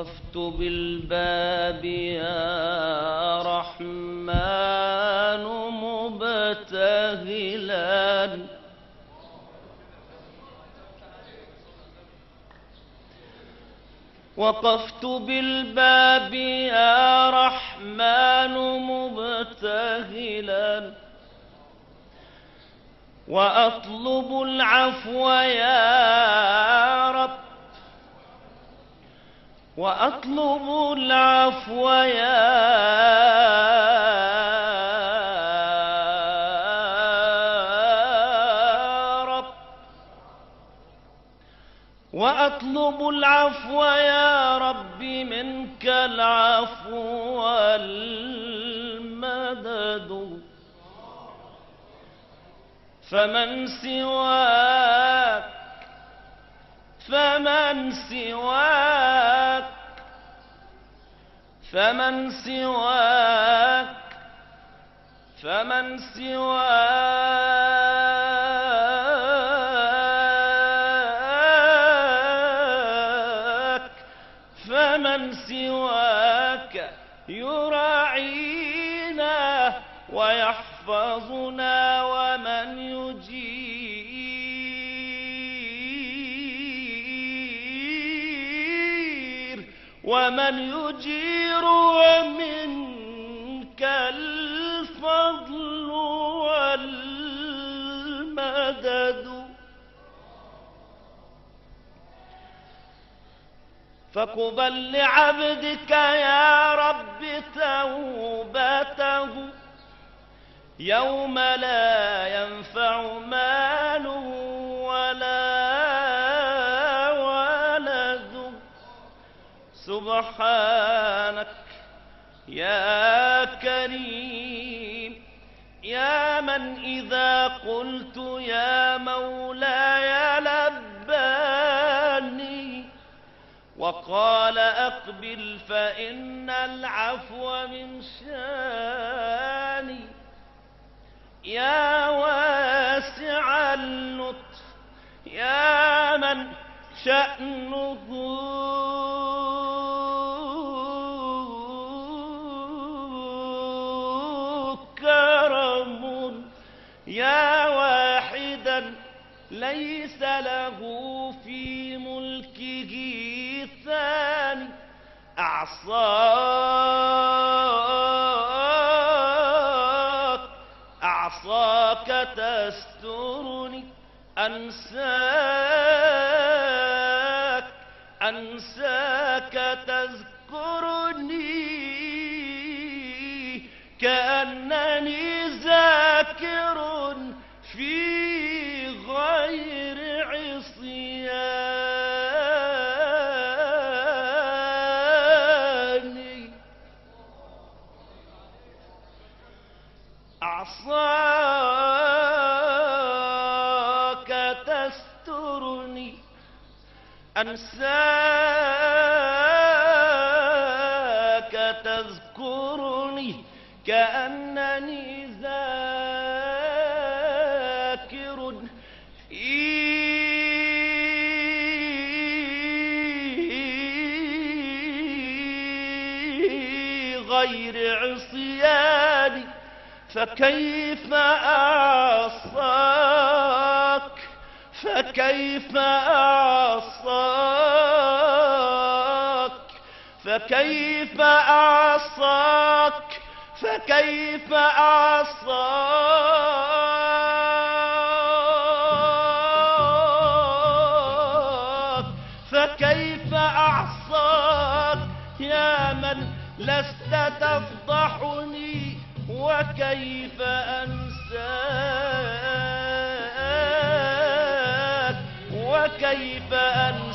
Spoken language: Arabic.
وقفت بالباب يا رحمن مبتهلا. وقفت بالباب يا رحمن مبتهلا. وأطلب العفو يا وأطلب العفو يا رب. وأطلب العفو يا رب منك العفو والمدد. فمن سواك فمن سواك فمن سواك فمن سواك فمن سواك. ومن يجير ومنك الفضل والمدد. فاقبل لعبدك يا رب توبته يوم لا ينفع مال سبحانك. يا كريم يا من إذا قلت يا مولاي لباني وقال أقبل فإن العفو من شاني. يا واسع اللطف يا من شأنه ليس له في ملكه ثاني. أعصاك أعصاك تسترني أنساك أنساك تذكرني. كأنني ذاكر في أنساك تذكرني كأنني ذاكر غير عصياني فكيف أعصاك؟ فكيف أعصاك؟ فكيف أعصاك؟ فكيف أعصاك؟ فكيف أعصاك يا من لست تفضحني وكيف أنساك؟ وكيف أنساك